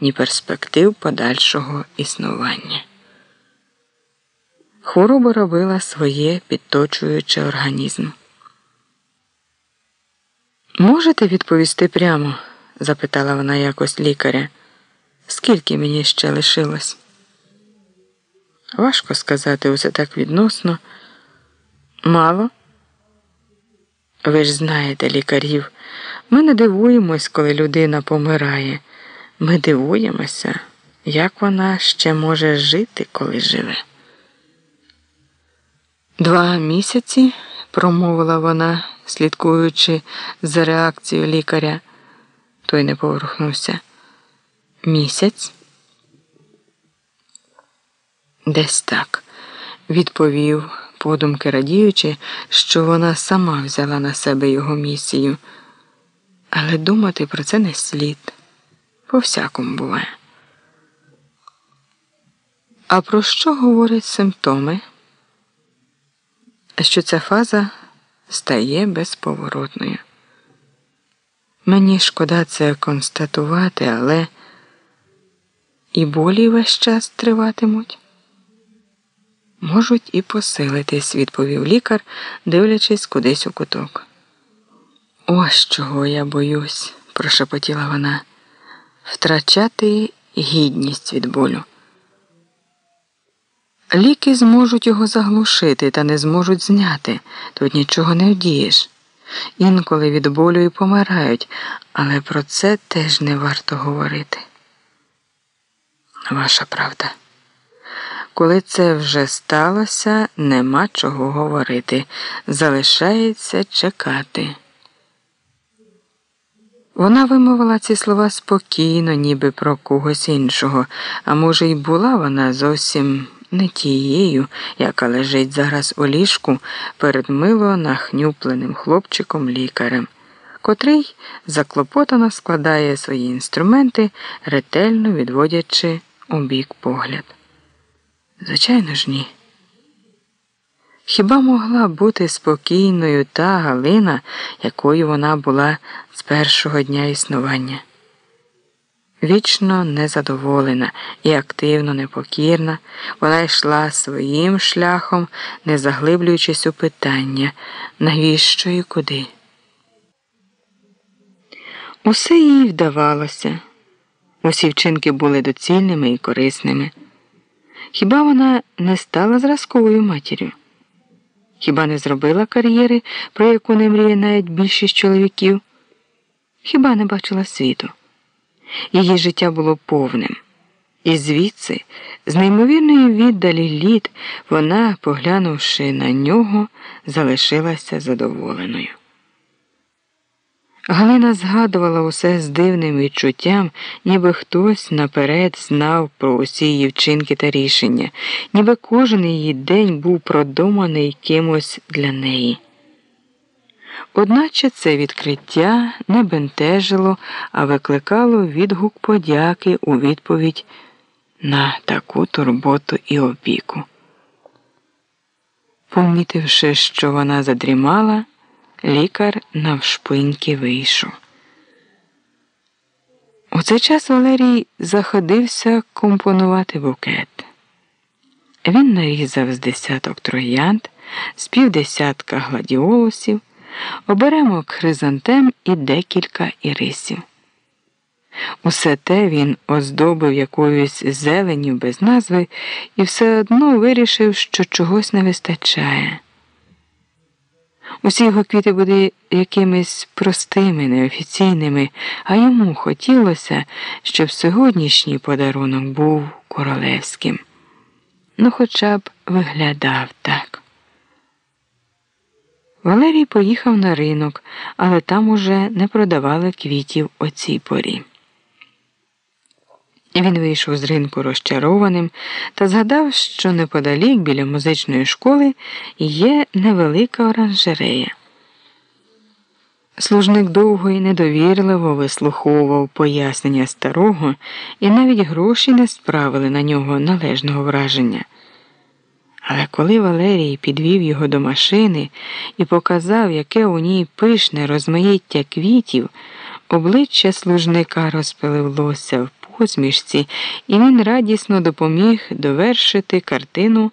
ні перспектив подальшого існування. Хвороба робила своє підточуючи організм. Можете відповісти прямо? запитала вона якось лікаря. Скільки мені ще лишилось? Важко сказати усе так відносно. Мало. Ви ж знаєте лікарів. Ми не дивуємось, коли людина помирає. Ми дивуємося, як вона ще може жити, коли живе. Два місяці, промовила вона, слідкуючи за реакцією лікаря. Той не поворухнувся. Місяць? Десь так, відповів, подумки радіючи, що вона сама взяла на себе його місію. Але думати про це не слід. По всякому буває. А про що говорять симптоми? Що ця фаза стає безповоротною. Мені шкода це констатувати, але і болі весь час триватимуть. Можуть і посилитись, відповів лікар, дивлячись кудись у куток. Ось чого я боюсь, прошепотіла вона, втрачати гідність від болю. Ліки зможуть його заглушити та не зможуть зняти, тут нічого не вдієш. Інколи від болю і помирають, але про це теж не варто говорити. Ваша правда. Коли це вже сталося, нема чого говорити. Залишається чекати. Вона вимовила ці слова спокійно, ніби про когось іншого, а може, й була вона зовсім не тією, яка лежить зараз у ліжку перед мило нахнюпленим хлопчиком лікарем, котрий заклопотано складає свої інструменти, ретельно відводячи у бік погляд. Звичайно ж, ні. Хіба могла бути спокійною та Галина, якою вона була з першого дня існування? Вічно незадоволена і активно непокірна, вона йшла своїм шляхом, не заглиблюючись у питання, навіщо і куди. Усе їй вдавалося, усі вчинки були доцільними і корисними. Хіба вона не стала зразковою матір'ю? Хіба не зробила кар'єри, про яку не мріє навіть більшість чоловіків? Хіба не бачила світу? Її життя було повним. І звідси, з неймовірної віддалі літ, вона, поглянувши на нього, залишилася задоволеною. Галина згадувала усе з дивним відчуттям, ніби хтось наперед знав про усі її вчинки та рішення, ніби кожен її день був продуманий кимось для неї. Одначе це відкриття не бентежило, а викликало відгук подяки у відповідь на таку турботу і опіку. Помітивши, що вона задрімала, лікар навшпиньки вийшов. У цей час Валерій заходився компонувати букет. Він нарізав з десяток троянд, з півдесятка гладіолусів оберемок хризантем і декілька ірисів. Усе те він оздобив якоюсь зеленю без назви і все одно вирішив, що чогось не вистачає. Усі його квіти були якимись простими, неофіційними, а йому хотілося, щоб сьогоднішній подарунок був королевським. Ну, хоча б виглядав так. Валерій поїхав на ринок, але там уже не продавали квітів о цій порі. Він вийшов з ринку розчарованим та згадав, що неподалік біля музичної школи є невелика оранжерея. Служник довго і недовірливо вислуховував пояснення старого, і навіть гроші не справили на нього належного враження. Але коли Валерій підвів його до машини і показав, яке у ній пишне розмаїття квітів, обличчя служника розпиливлося посмішці, і він радісно допоміг довершити картину.